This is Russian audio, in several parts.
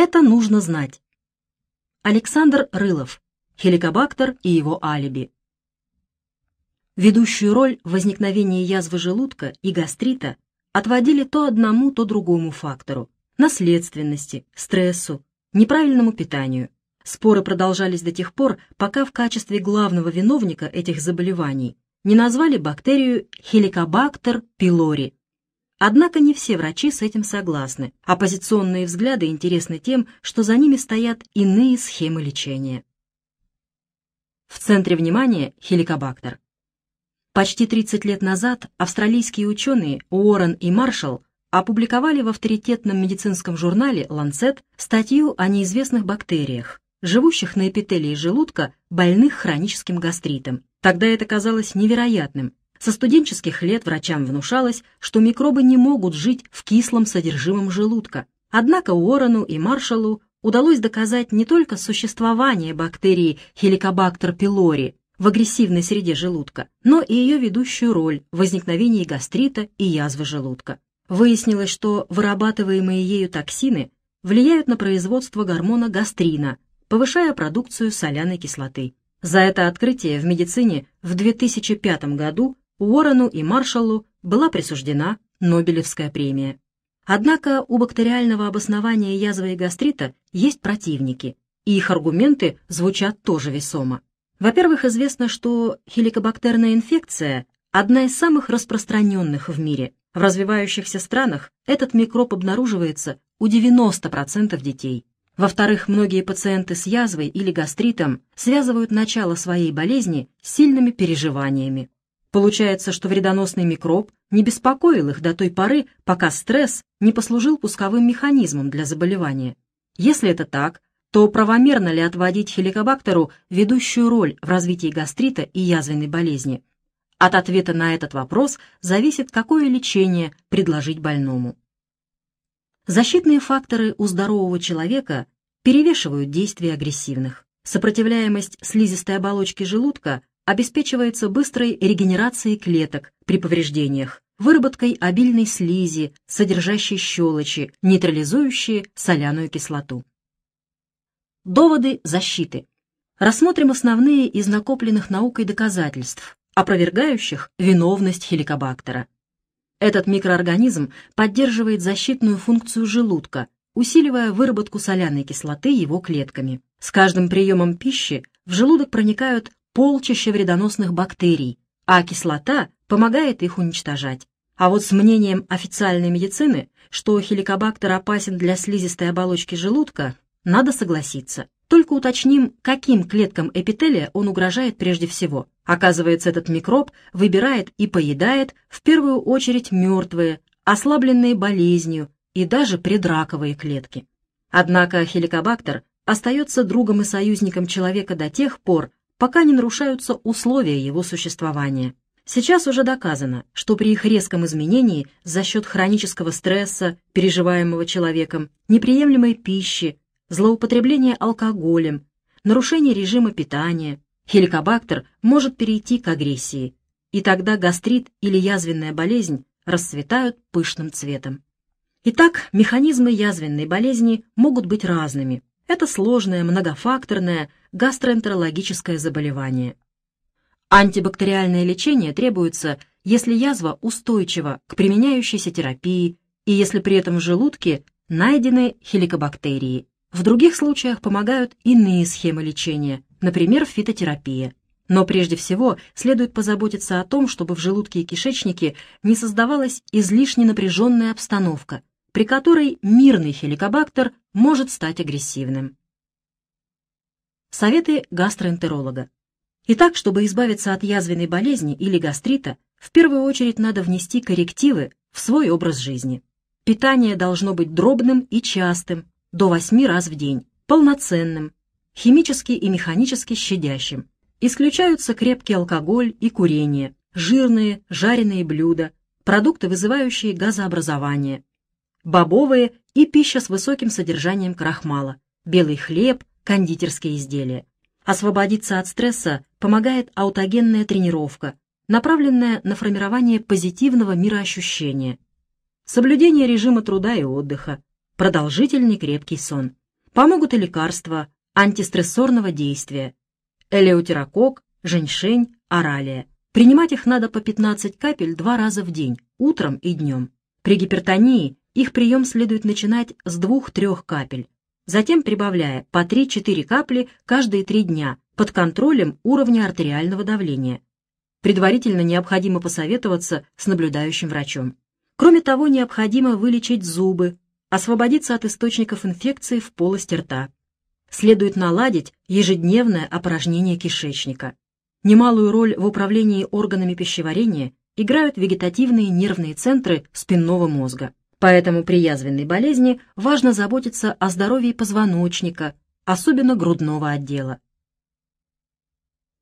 Это нужно знать. Александр Рылов. Хеликобактер и его алиби. Ведущую роль в возникновении язвы желудка и гастрита отводили то одному, то другому фактору – наследственности, стрессу, неправильному питанию. Споры продолжались до тех пор, пока в качестве главного виновника этих заболеваний не назвали бактерию Helicobacter pylori. Однако не все врачи с этим согласны. Оппозиционные взгляды интересны тем, что за ними стоят иные схемы лечения. В центре внимания хеликобактер. Почти 30 лет назад австралийские ученые Уоррен и Маршалл опубликовали в авторитетном медицинском журнале Lancet статью о неизвестных бактериях, живущих на эпителии желудка, больных хроническим гастритом. Тогда это казалось невероятным. Со студенческих лет врачам внушалось, что микробы не могут жить в кислом содержимом желудка. Однако Уоррену и Маршаллу удалось доказать не только существование бактерии Helicobacter pylori в агрессивной среде желудка, но и ее ведущую роль в возникновении гастрита и язвы желудка. Выяснилось, что вырабатываемые ею токсины влияют на производство гормона гастрина, повышая продукцию соляной кислоты. За это открытие в медицине в 2005 году Уоррену и Маршаллу была присуждена Нобелевская премия. Однако у бактериального обоснования язвы и гастрита есть противники, и их аргументы звучат тоже весомо. Во-первых, известно, что хеликобактерная инфекция – одна из самых распространенных в мире. В развивающихся странах этот микроб обнаруживается у 90% детей. Во-вторых, многие пациенты с язвой или гастритом связывают начало своей болезни с сильными переживаниями. Получается, что вредоносный микроб не беспокоил их до той поры, пока стресс не послужил пусковым механизмом для заболевания. Если это так, то правомерно ли отводить хеликобактеру ведущую роль в развитии гастрита и язвенной болезни? От ответа на этот вопрос зависит, какое лечение предложить больному. Защитные факторы у здорового человека перевешивают действия агрессивных. Сопротивляемость слизистой оболочки желудка обеспечивается быстрой регенерацией клеток при повреждениях, выработкой обильной слизи, содержащей щелочи, нейтрализующие соляную кислоту. Доводы защиты. Рассмотрим основные из накопленных наукой доказательств, опровергающих виновность хеликобактера. Этот микроорганизм поддерживает защитную функцию желудка, усиливая выработку соляной кислоты его клетками. С каждым приемом пищи в желудок проникают полчища вредоносных бактерий, а кислота помогает их уничтожать. А вот с мнением официальной медицины, что хеликобактер опасен для слизистой оболочки желудка, надо согласиться. Только уточним, каким клеткам эпителия он угрожает прежде всего. Оказывается, этот микроб выбирает и поедает в первую очередь мертвые, ослабленные болезнью и даже предраковые клетки. Однако хеликобактер остается другом и союзником человека до тех пор, пока не нарушаются условия его существования. Сейчас уже доказано, что при их резком изменении за счет хронического стресса, переживаемого человеком, неприемлемой пищи, злоупотребление алкоголем, нарушение режима питания, хеликобактер может перейти к агрессии, и тогда гастрит или язвенная болезнь расцветают пышным цветом. Итак, механизмы язвенной болезни могут быть разными. Это сложное, многофакторное гастроэнтерологическое заболевание. Антибактериальное лечение требуется, если язва устойчива к применяющейся терапии и если при этом в желудке найдены хеликобактерии. В других случаях помогают иные схемы лечения, например, фитотерапия. Но прежде всего следует позаботиться о том, чтобы в желудке и кишечнике не создавалась излишне напряженная обстановка, при которой мирный хеликобактер может стать агрессивным. Советы гастроэнтеролога. Итак, чтобы избавиться от язвенной болезни или гастрита, в первую очередь надо внести коррективы в свой образ жизни. Питание должно быть дробным и частым, до 8 раз в день, полноценным, химически и механически щадящим. Исключаются крепкий алкоголь и курение, жирные, жареные блюда, продукты, вызывающие газообразование, бобовые и пища с высоким содержанием крахмала, белый хлеб, кондитерские изделия. Освободиться от стресса помогает аутогенная тренировка, направленная на формирование позитивного мироощущения, соблюдение режима труда и отдыха, продолжительный крепкий сон. Помогут и лекарства антистрессорного действия. Элеутерокок, женьшень, оралия. Принимать их надо по 15 капель два раза в день, утром и днем. При гипертонии их прием следует начинать с 2-3 капель, затем прибавляя по 3-4 капли каждые 3 дня под контролем уровня артериального давления. Предварительно необходимо посоветоваться с наблюдающим врачом. Кроме того, необходимо вылечить зубы, освободиться от источников инфекции в полости рта. Следует наладить ежедневное опорожнение кишечника. Немалую роль в управлении органами пищеварения играют вегетативные нервные центры спинного мозга. Поэтому при язвенной болезни важно заботиться о здоровье позвоночника, особенно грудного отдела.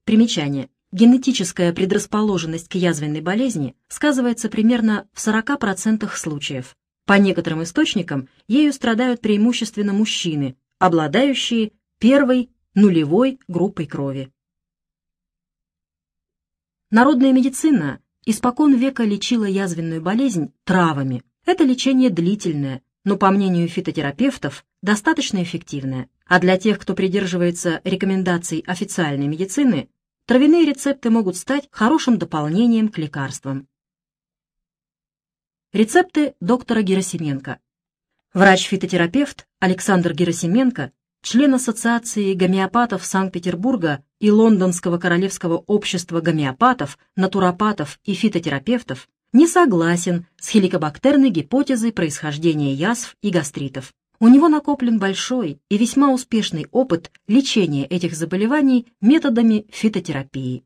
Примечание. Генетическая предрасположенность к язвенной болезни сказывается примерно в 40% случаев. По некоторым источникам ею страдают преимущественно мужчины, обладающие первой нулевой группой крови. Народная медицина испокон века лечила язвенную болезнь травами. Это лечение длительное, но, по мнению фитотерапевтов, достаточно эффективное. А для тех, кто придерживается рекомендаций официальной медицины, травяные рецепты могут стать хорошим дополнением к лекарствам. Рецепты доктора Герасименко. Врач-фитотерапевт Александр Герасименко, член Ассоциации гомеопатов Санкт-Петербурга и Лондонского Королевского общества гомеопатов, натуропатов и фитотерапевтов, не согласен с хеликобактерной гипотезой происхождения язв и гастритов. У него накоплен большой и весьма успешный опыт лечения этих заболеваний методами фитотерапии.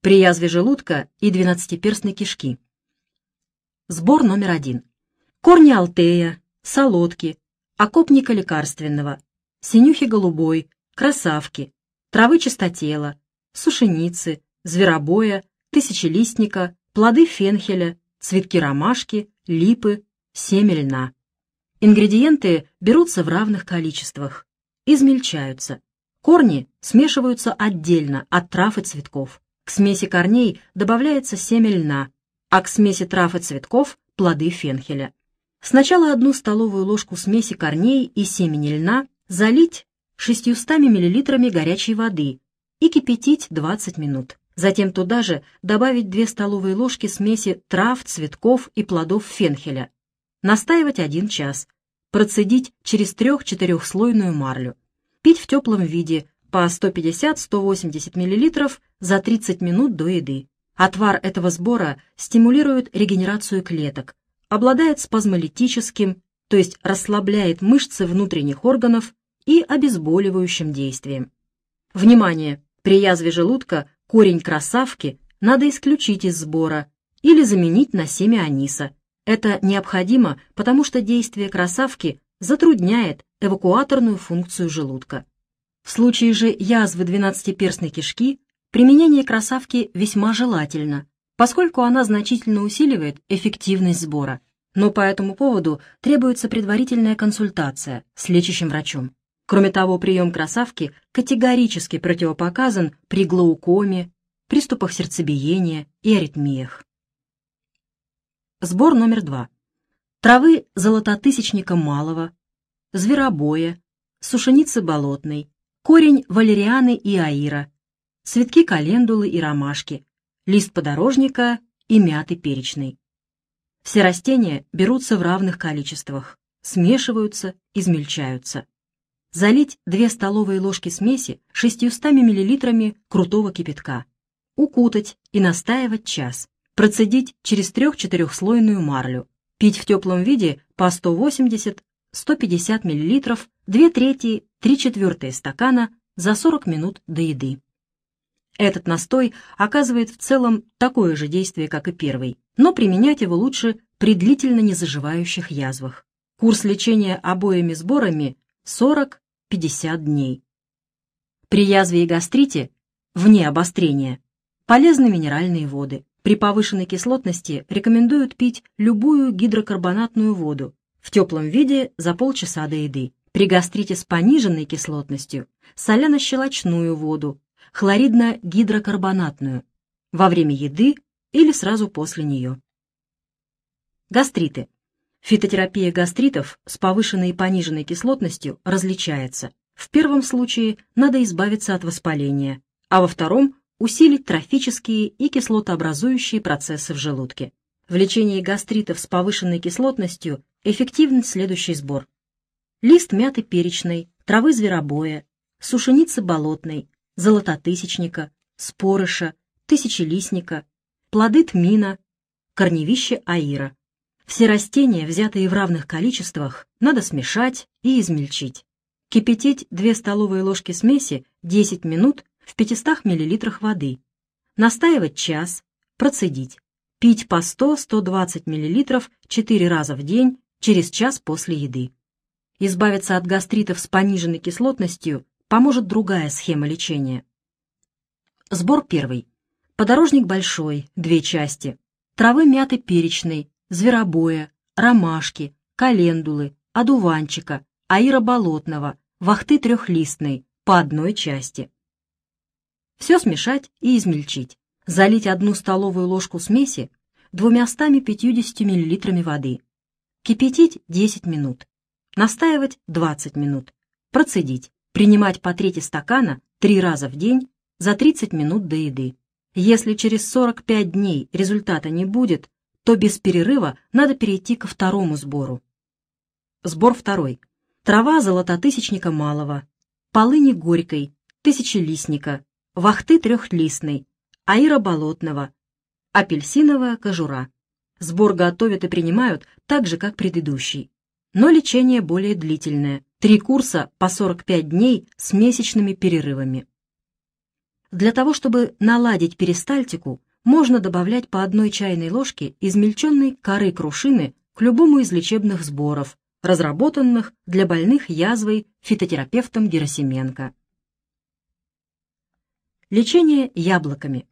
При язве желудка и двенадцатиперстной кишки. Сбор номер один. Корни алтея, солодки, окопника лекарственного, синюхи голубой, красавки, травы чистотела, сушеницы, зверобоя, тысячелистника, плоды фенхеля, цветки ромашки, липы, семя льна. Ингредиенты берутся в равных количествах, измельчаются. Корни смешиваются отдельно от трав и цветков. К смеси корней добавляется семя льна, а к смеси трав и цветков – плоды фенхеля. Сначала одну столовую ложку смеси корней и семени льна залить 600 мл горячей воды и кипятить 20 минут. Затем туда же добавить 2 столовые ложки смеси трав, цветков и плодов фенхеля. Настаивать 1 час. Процедить через 3-4-слойную марлю. Пить в теплом виде по 150-180 мл за 30 минут до еды. Отвар этого сбора стимулирует регенерацию клеток, обладает спазмолитическим, то есть расслабляет мышцы внутренних органов и обезболивающим действием. Внимание! При язве желудка Корень красавки надо исключить из сбора или заменить на семя аниса. Это необходимо, потому что действие красавки затрудняет эвакуаторную функцию желудка. В случае же язвы двенадцатиперстной кишки применение красавки весьма желательно, поскольку она значительно усиливает эффективность сбора. Но по этому поводу требуется предварительная консультация с лечащим врачом. Кроме того, прием красавки категорически противопоказан при глаукоме, приступах сердцебиения и аритмиях. Сбор номер два. Травы золототысячника малого, зверобоя, сушеницы болотной, корень валерианы и аира, цветки календулы и ромашки, лист подорожника и мяты перечной. Все растения берутся в равных количествах, смешиваются, измельчаются залить 2 столовые ложки смеси 600 мл крутого кипятка, укутать и настаивать час, процедить через 3-4-слойную марлю, пить в теплом виде по 180-150 мл 2 трети 3 четвертые стакана за 40 минут до еды. Этот настой оказывает в целом такое же действие, как и первый, но применять его лучше при длительно незаживающих язвах. Курс лечения обоими сборами 40-50 дней. При язве и гастрите, вне обострения, полезны минеральные воды. При повышенной кислотности рекомендуют пить любую гидрокарбонатную воду в теплом виде за полчаса до еды. При гастрите с пониженной кислотностью соляно-щелочную воду, хлоридно-гидрокарбонатную во время еды или сразу после нее. Гастриты. Фитотерапия гастритов с повышенной и пониженной кислотностью различается. В первом случае надо избавиться от воспаления, а во втором – усилить трофические и кислотообразующие процессы в желудке. В лечении гастритов с повышенной кислотностью эффективен следующий сбор. Лист мяты перечной, травы зверобоя, сушеницы болотной, золототысячника, спорыша, тысячелистника, плоды тмина, корневище аира. Все растения, взятые в равных количествах, надо смешать и измельчить. Кипятить 2 столовые ложки смеси 10 минут в 500 мл воды. Настаивать час, процедить. Пить по 100-120 мл 4 раза в день через час после еды. Избавиться от гастритов с пониженной кислотностью поможет другая схема лечения. Сбор первый. Подорожник большой, две части. Травы мяты перечной, зверобоя, ромашки, календулы, одуванчика, аира болотного, вахты трехлистной, по одной части. Все смешать и измельчить. Залить одну столовую ложку смеси 250 мл воды. Кипятить 10 минут. Настаивать 20 минут. Процедить. Принимать по трети стакана три раза в день за 30 минут до еды. Если через 45 дней результата не будет, то без перерыва надо перейти ко второму сбору. Сбор второй. Трава золототысячника малого, полыни горькой, тысячелистника, вахты трехлистной, аира болотного, апельсиновая кожура. Сбор готовят и принимают так же, как предыдущий. Но лечение более длительное. Три курса по 45 дней с месячными перерывами. Для того, чтобы наладить перистальтику, можно добавлять по одной чайной ложке измельченной коры крушины к любому из лечебных сборов, разработанных для больных язвой фитотерапевтом Герасименко. Лечение яблоками.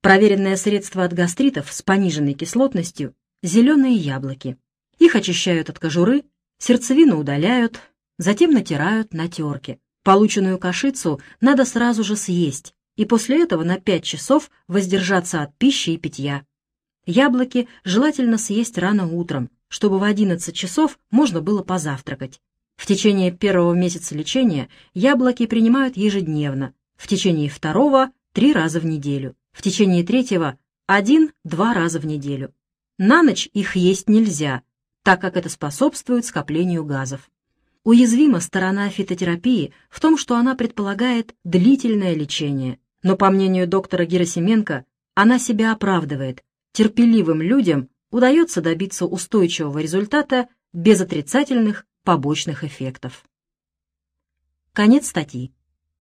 Проверенное средство от гастритов с пониженной кислотностью – зеленые яблоки. Их очищают от кожуры, сердцевину удаляют, затем натирают на терке. Полученную кашицу надо сразу же съесть, и после этого на 5 часов воздержаться от пищи и питья. Яблоки желательно съесть рано утром, чтобы в 11 часов можно было позавтракать. В течение первого месяца лечения яблоки принимают ежедневно, в течение второго – три раза в неделю, в течение третьего – один-два раза в неделю. На ночь их есть нельзя, так как это способствует скоплению газов. Уязвима сторона фитотерапии в том, что она предполагает длительное лечение, но, по мнению доктора Герасименко, она себя оправдывает. Терпеливым людям удается добиться устойчивого результата без отрицательных побочных эффектов. Конец статьи.